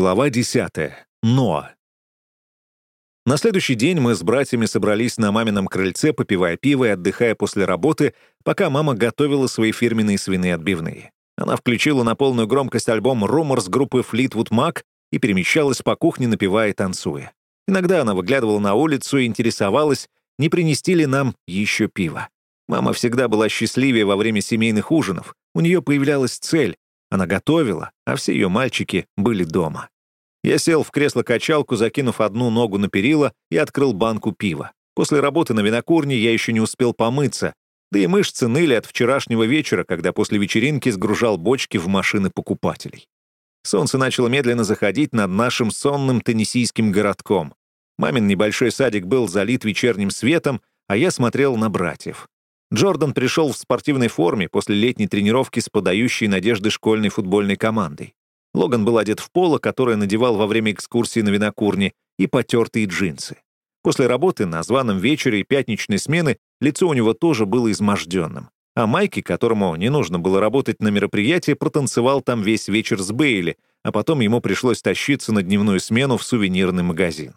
Глава 10. Ноа. На следующий день мы с братьями собрались на мамином крыльце, попивая пиво и отдыхая после работы, пока мама готовила свои фирменные свиные отбивные. Она включила на полную громкость альбом «Rumors» группы Fleetwood Mac и перемещалась по кухне, напевая и танцуя. Иногда она выглядывала на улицу и интересовалась, не принести ли нам еще пиво. Мама всегда была счастливее во время семейных ужинов. У нее появлялась цель, она готовила, а все ее мальчики были дома. Я сел в кресло-качалку, закинув одну ногу на перила и открыл банку пива. После работы на винокурне я еще не успел помыться, да и мышцы ныли от вчерашнего вечера, когда после вечеринки сгружал бочки в машины покупателей. Солнце начало медленно заходить над нашим сонным теннисийским городком. Мамин небольшой садик был залит вечерним светом, а я смотрел на братьев. Джордан пришел в спортивной форме после летней тренировки с подающей надежды школьной футбольной командой. Логан был одет в поло, которое надевал во время экскурсии на винокурне, и потертые джинсы. После работы на званом вечере и пятничной смены лицо у него тоже было изможденным. А Майки, которому не нужно было работать на мероприятии, протанцевал там весь вечер с Бейли, а потом ему пришлось тащиться на дневную смену в сувенирный магазин.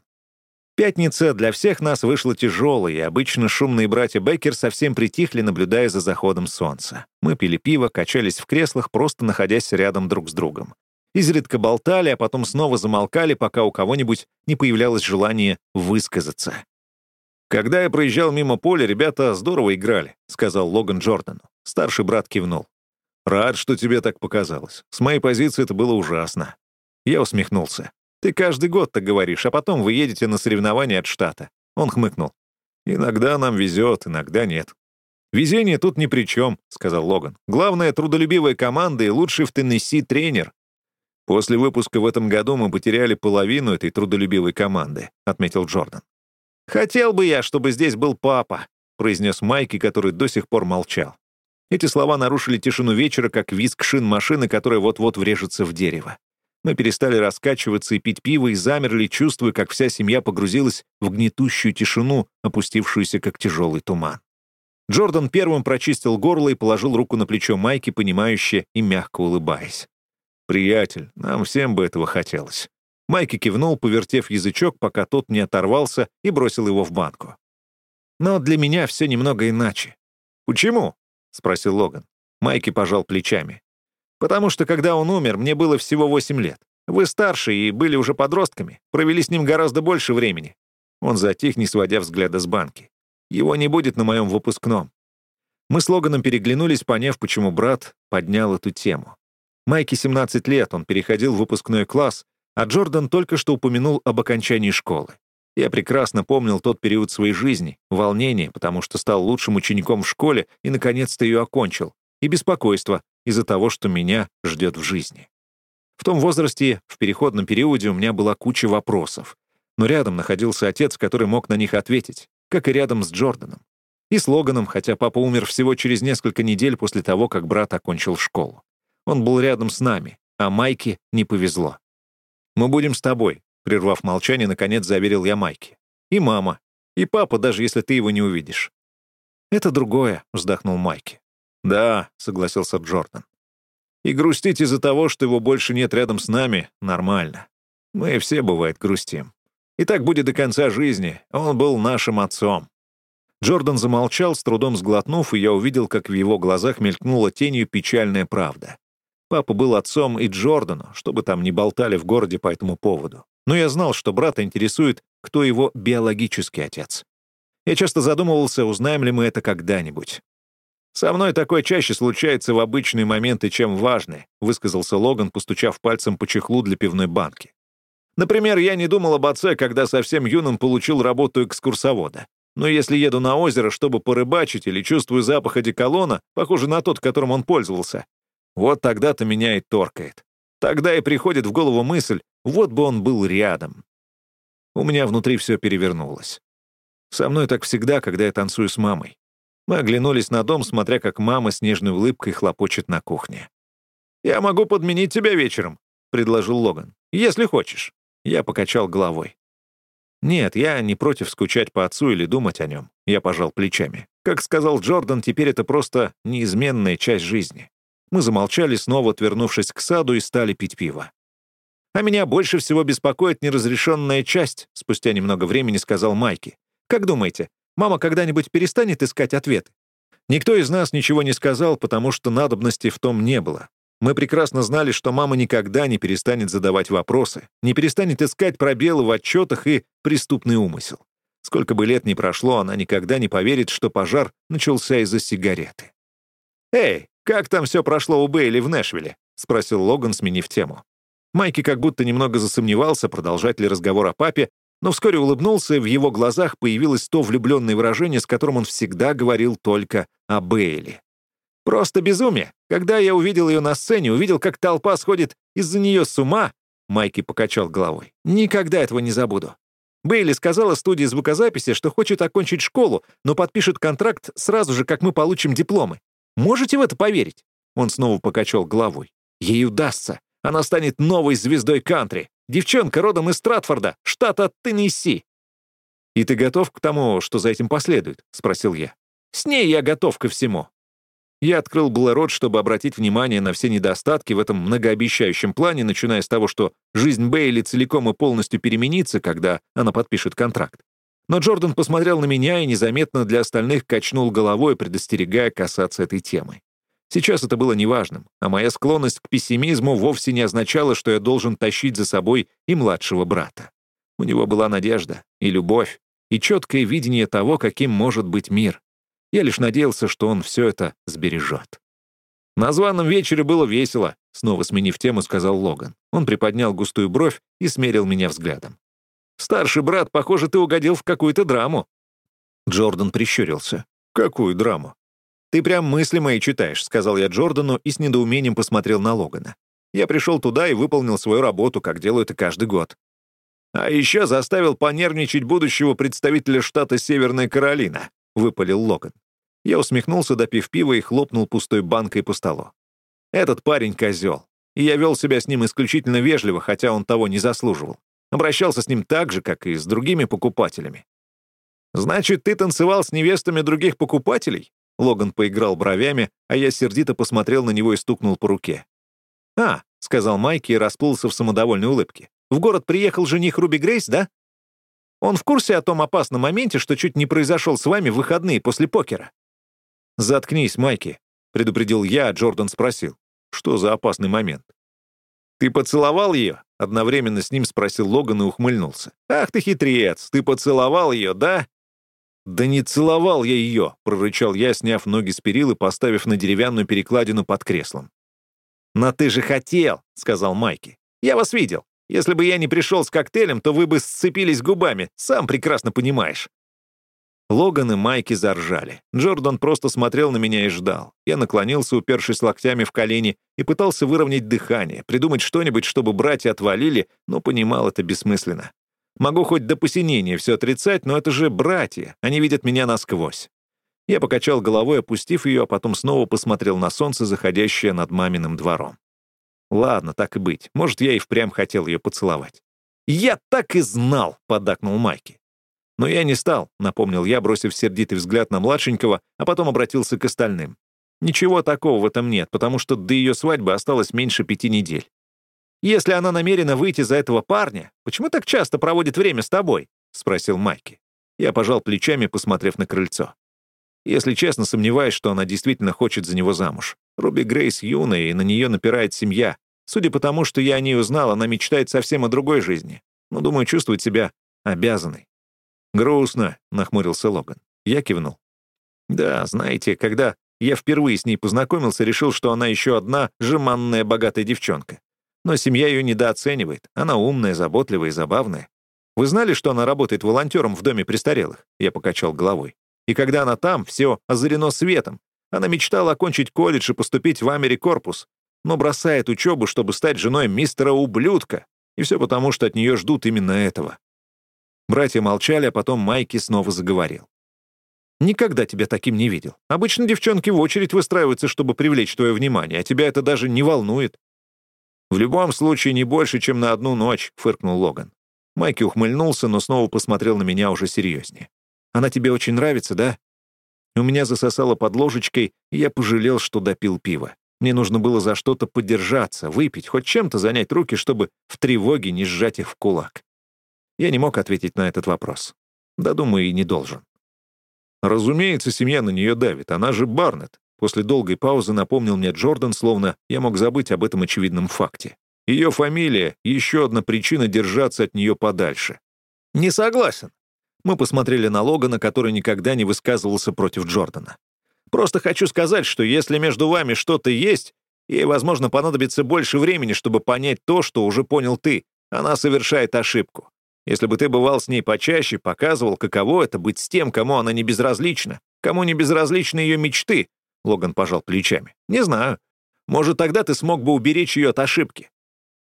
Пятница для всех нас вышла тяжелой, и обычно шумные братья Беккер совсем притихли, наблюдая за заходом солнца. Мы пили пиво, качались в креслах, просто находясь рядом друг с другом. Изредка болтали, а потом снова замолкали, пока у кого-нибудь не появлялось желание высказаться. «Когда я проезжал мимо поля, ребята здорово играли», — сказал Логан Джордану. Старший брат кивнул. «Рад, что тебе так показалось. С моей позиции это было ужасно». Я усмехнулся. Ты каждый год так говоришь, а потом вы едете на соревнования от штата». Он хмыкнул. «Иногда нам везет, иногда нет». «Везение тут ни при чем», — сказал Логан. «Главное, трудолюбивая команда и лучший в Теннесси тренер». «После выпуска в этом году мы потеряли половину этой трудолюбивой команды», — отметил Джордан. «Хотел бы я, чтобы здесь был папа», — произнес Майки, который до сих пор молчал. Эти слова нарушили тишину вечера, как визг шин машины, которая вот-вот врежется в дерево. Мы перестали раскачиваться и пить пиво и замерли, чувствуя, как вся семья погрузилась в гнетущую тишину, опустившуюся как тяжелый туман. Джордан первым прочистил горло и положил руку на плечо Майки, понимающе и мягко улыбаясь. «Приятель, нам всем бы этого хотелось». Майки кивнул, повертев язычок, пока тот не оторвался, и бросил его в банку. «Но для меня все немного иначе». «Почему?» — спросил Логан. Майки пожал плечами. Потому что, когда он умер, мне было всего 8 лет. Вы старше и были уже подростками, провели с ним гораздо больше времени». Он затих, не сводя взгляда с банки. «Его не будет на моем выпускном». Мы с Логаном переглянулись, поняв, почему брат поднял эту тему. Майке 17 лет, он переходил в выпускной класс, а Джордан только что упомянул об окончании школы. Я прекрасно помнил тот период своей жизни, волнение, потому что стал лучшим учеником в школе и, наконец-то, ее окончил, и беспокойство, из-за того, что меня ждет в жизни. В том возрасте, в переходном периоде, у меня была куча вопросов. Но рядом находился отец, который мог на них ответить, как и рядом с Джорданом. И с Логаном, хотя папа умер всего через несколько недель после того, как брат окончил школу. Он был рядом с нами, а Майке не повезло. «Мы будем с тобой», — прервав молчание, наконец заверил я Майке. «И мама, и папа, даже если ты его не увидишь». «Это другое», — вздохнул Майки. «Да», — согласился Джордан. «И грустить из-за того, что его больше нет рядом с нами, нормально. Мы все, бывает, грустим. И так будет до конца жизни. Он был нашим отцом». Джордан замолчал, с трудом сглотнув, и я увидел, как в его глазах мелькнула тенью печальная правда. Папа был отцом и Джордану, чтобы там не болтали в городе по этому поводу. Но я знал, что брата интересует, кто его биологический отец. Я часто задумывался, узнаем ли мы это когда-нибудь. «Со мной такое чаще случается в обычные моменты, чем важные», высказался Логан, постучав пальцем по чехлу для пивной банки. «Например, я не думал об отце, когда совсем юным получил работу экскурсовода. Но если еду на озеро, чтобы порыбачить или чувствую запах одеколона, похожий на тот, которым он пользовался, вот тогда-то меня и торкает. Тогда и приходит в голову мысль, вот бы он был рядом. У меня внутри все перевернулось. Со мной так всегда, когда я танцую с мамой. Мы оглянулись на дом, смотря как мама с нежной улыбкой хлопочет на кухне. «Я могу подменить тебя вечером», — предложил Логан. «Если хочешь». Я покачал головой. «Нет, я не против скучать по отцу или думать о нем». Я пожал плечами. Как сказал Джордан, теперь это просто неизменная часть жизни. Мы замолчали, снова отвернувшись к саду, и стали пить пиво. «А меня больше всего беспокоит неразрешенная часть», — спустя немного времени сказал Майки. «Как думаете, мама когда-нибудь перестанет искать ответы?» Никто из нас ничего не сказал, потому что надобности в том не было. Мы прекрасно знали, что мама никогда не перестанет задавать вопросы, не перестанет искать пробелы в отчетах и преступный умысел. Сколько бы лет ни прошло, она никогда не поверит, что пожар начался из-за сигареты. «Эй, как там все прошло у Бейли в Нэшвилле?» — спросил Логан, сменив тему. Майки как будто немного засомневался, продолжать ли разговор о папе, но вскоре улыбнулся, и в его глазах появилось то влюбленное выражение, с которым он всегда говорил только о Бейли. «Просто безумие. Когда я увидел ее на сцене, увидел, как толпа сходит из-за нее с ума», Майки покачал головой. «Никогда этого не забуду. Бейли сказала студии звукозаписи, что хочет окончить школу, но подпишет контракт сразу же, как мы получим дипломы. Можете в это поверить?» Он снова покачал головой. «Ей удастся. Она станет новой звездой кантри. Девчонка родом из Стратфорда, штата Теннесси». «И ты готов к тому, что за этим последует?» — спросил я. «С ней я готов ко всему». Я открыл было рот, чтобы обратить внимание на все недостатки в этом многообещающем плане, начиная с того, что жизнь Бейли целиком и полностью переменится, когда она подпишет контракт. Но Джордан посмотрел на меня и незаметно для остальных качнул головой, предостерегая касаться этой темы. Сейчас это было неважным, а моя склонность к пессимизму вовсе не означала, что я должен тащить за собой и младшего брата. У него была надежда и любовь, и четкое видение того, каким может быть мир. Я лишь надеялся, что он все это сбережет. «На званом вечере было весело», — снова сменив тему, сказал Логан. Он приподнял густую бровь и смерил меня взглядом. «Старший брат, похоже, ты угодил в какую-то драму». Джордан прищурился. «Какую драму?» «Ты прям мысли мои читаешь», — сказал я Джордану и с недоумением посмотрел на Логана. «Я пришел туда и выполнил свою работу, как делаю это каждый год». «А еще заставил понервничать будущего представителя штата Северная Каролина», — выпалил Логан. Я усмехнулся, допив пива, и хлопнул пустой банкой по столу. «Этот парень — козел. И я вел себя с ним исключительно вежливо, хотя он того не заслуживал. Обращался с ним так же, как и с другими покупателями. «Значит, ты танцевал с невестами других покупателей?» Логан поиграл бровями, а я сердито посмотрел на него и стукнул по руке. «А», — сказал Майки и расплылся в самодовольной улыбке. «В город приехал жених Руби Грейс, да? Он в курсе о том опасном моменте, что чуть не произошел с вами в выходные после покера?» «Заткнись, Майки», — предупредил я, а Джордан спросил. «Что за опасный момент?» «Ты поцеловал ее?» — одновременно с ним спросил Логан и ухмыльнулся. «Ах ты хитрец! Ты поцеловал ее, да?» «Да не целовал я ее!» — прорычал я, сняв ноги с перил и поставив на деревянную перекладину под креслом. «Но ты же хотел!» — сказал Майки. «Я вас видел. Если бы я не пришел с коктейлем, то вы бы сцепились губами, сам прекрасно понимаешь». Логан и Майки заржали. Джордан просто смотрел на меня и ждал. Я наклонился, упершись локтями в колени, и пытался выровнять дыхание, придумать что-нибудь, чтобы братья отвалили, но понимал это бессмысленно. Могу хоть до посинения все отрицать, но это же братья, они видят меня насквозь. Я покачал головой, опустив ее, а потом снова посмотрел на солнце, заходящее над маминым двором. Ладно, так и быть. Может, я и впрямь хотел ее поцеловать. «Я так и знал!» — поддакнул Майки. «Но я не стал», — напомнил я, бросив сердитый взгляд на младшенького, а потом обратился к остальным. «Ничего такого в этом нет, потому что до ее свадьбы осталось меньше пяти недель. Если она намерена выйти за этого парня, почему так часто проводит время с тобой?» — спросил Майки. Я пожал плечами, посмотрев на крыльцо. Если честно, сомневаюсь, что она действительно хочет за него замуж. Руби Грейс юная, и на нее напирает семья. Судя по тому, что я о ней узнал, она мечтает совсем о другой жизни. Но, думаю, чувствует себя обязанной. «Грустно», — нахмурился Логан. Я кивнул. «Да, знаете, когда я впервые с ней познакомился, решил, что она еще одна жеманная богатая девчонка. Но семья ее недооценивает. Она умная, заботливая и забавная. Вы знали, что она работает волонтером в доме престарелых? Я покачал головой. И когда она там, все озарено светом. Она мечтала окончить колледж и поступить в Америкорпус, но бросает учебу, чтобы стать женой мистера-ублюдка. И все потому, что от нее ждут именно этого. Братья молчали, а потом Майки снова заговорил. «Никогда тебя таким не видел. Обычно девчонки в очередь выстраиваются, чтобы привлечь твое внимание, а тебя это даже не волнует. «В любом случае не больше, чем на одну ночь», — фыркнул Логан. Майки ухмыльнулся, но снова посмотрел на меня уже серьезнее. «Она тебе очень нравится, да?» У меня засосало под ложечкой, и я пожалел, что допил пиво. Мне нужно было за что-то подержаться, выпить, хоть чем-то занять руки, чтобы в тревоге не сжать их в кулак. Я не мог ответить на этот вопрос. Да, думаю, и не должен. Разумеется, семья на нее давит, она же Барнетт. После долгой паузы напомнил мне Джордан, словно я мог забыть об этом очевидном факте. Ее фамилия — еще одна причина держаться от нее подальше. Не согласен. Мы посмотрели на Логана, который никогда не высказывался против Джордана. Просто хочу сказать, что если между вами что-то есть, ей, возможно, понадобится больше времени, чтобы понять то, что уже понял ты. Она совершает ошибку. Если бы ты бывал с ней почаще, показывал, каково это быть с тем, кому она не безразлична, кому не безразличны ее мечты, Логан пожал плечами. Не знаю. Может, тогда ты смог бы уберечь ее от ошибки.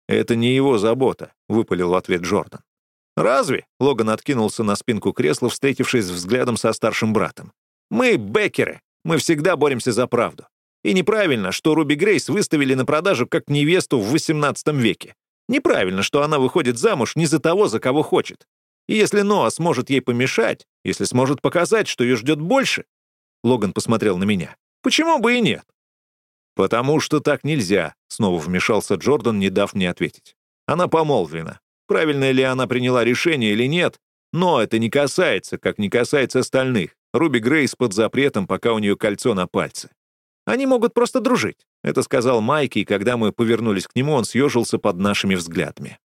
Это не его забота, выпалил в ответ Джордан. Разве? Логан откинулся на спинку кресла, встретившись взглядом со старшим братом. Мы бекеры. Мы всегда боремся за правду. И неправильно, что Руби Грейс выставили на продажу как невесту в XVIII веке. Неправильно, что она выходит замуж не за того, за кого хочет. И если Ноа сможет ей помешать, если сможет показать, что ее ждет больше... Логан посмотрел на меня. Почему бы и нет? Потому что так нельзя, снова вмешался Джордан, не дав мне ответить. Она помолвлена. Правильно ли она приняла решение или нет, но это не касается, как не касается остальных. Руби Грейс под запретом, пока у нее кольцо на пальце. Они могут просто дружить. Это сказал Майки, и когда мы повернулись к нему, он съежился под нашими взглядами.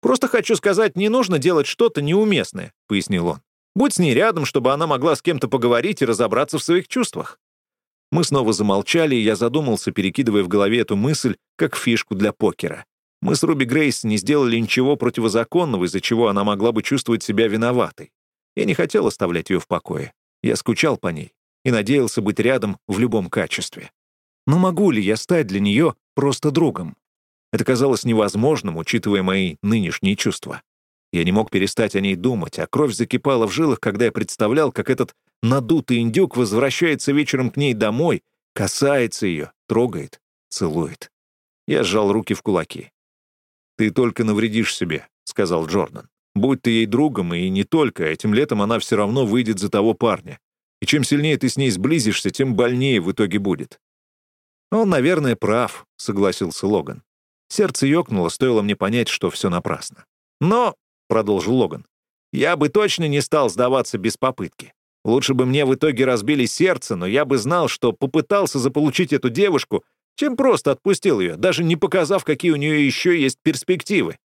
«Просто хочу сказать, не нужно делать что-то неуместное», — пояснил он. «Будь с ней рядом, чтобы она могла с кем-то поговорить и разобраться в своих чувствах». Мы снова замолчали, и я задумался, перекидывая в голове эту мысль, как фишку для покера. Мы с Руби Грейс не сделали ничего противозаконного, из-за чего она могла бы чувствовать себя виноватой. Я не хотел оставлять ее в покое. Я скучал по ней и надеялся быть рядом в любом качестве. Но могу ли я стать для нее просто другом? Это казалось невозможным, учитывая мои нынешние чувства. Я не мог перестать о ней думать, а кровь закипала в жилах, когда я представлял, как этот надутый индюк возвращается вечером к ней домой, касается ее, трогает, целует. Я сжал руки в кулаки. «Ты только навредишь себе», — сказал Джордан. «Будь ты ей другом, и не только, этим летом она все равно выйдет за того парня. И чем сильнее ты с ней сблизишься, тем больнее в итоге будет. «Он, наверное, прав», — согласился Логан. Сердце ёкнуло, стоило мне понять, что все напрасно. «Но», — продолжил Логан, — «я бы точно не стал сдаваться без попытки. Лучше бы мне в итоге разбили сердце, но я бы знал, что попытался заполучить эту девушку, чем просто отпустил ее, даже не показав, какие у нее еще есть перспективы».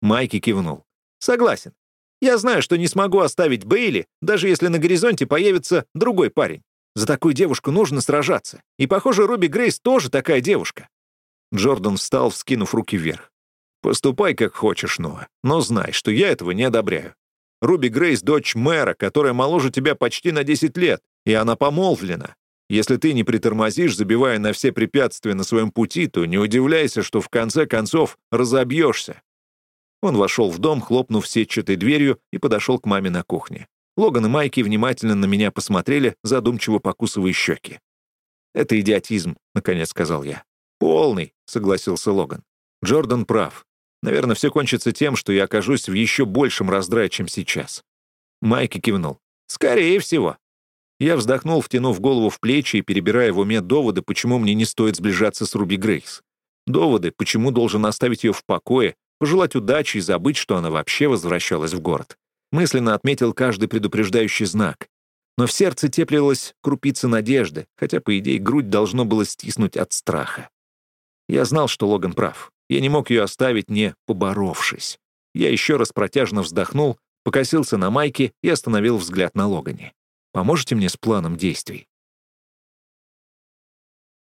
Майки кивнул. «Согласен. Я знаю, что не смогу оставить Бейли, даже если на горизонте появится другой парень. За такую девушку нужно сражаться. И, похоже, Руби Грейс тоже такая девушка». Джордан встал, вскинув руки вверх. «Поступай, как хочешь, Ноа, но знай, что я этого не одобряю. Руби Грейс — дочь мэра, которая моложе тебя почти на 10 лет, и она помолвлена. Если ты не притормозишь, забивая на все препятствия на своем пути, то не удивляйся, что в конце концов разобьешься». Он вошел в дом, хлопнув сетчатой дверью, и подошел к маме на кухне. Логан и Майки внимательно на меня посмотрели, задумчиво покусывая щеки. «Это идиотизм», — наконец сказал я. «Полный», — согласился Логан. «Джордан прав. Наверное, все кончится тем, что я окажусь в еще большем раздрае, чем сейчас». Майки кивнул. «Скорее всего». Я вздохнул, втянув голову в плечи и перебирая в уме доводы, почему мне не стоит сближаться с Руби Грейс. Доводы, почему должен оставить ее в покое, пожелать удачи и забыть, что она вообще возвращалась в город. Мысленно отметил каждый предупреждающий знак. Но в сердце теплилась крупица надежды, хотя, по идее, грудь должно было стиснуть от страха. Я знал, что Логан прав. Я не мог ее оставить, не поборовшись. Я еще раз протяжно вздохнул, покосился на майке и остановил взгляд на Логане. «Поможете мне с планом действий?»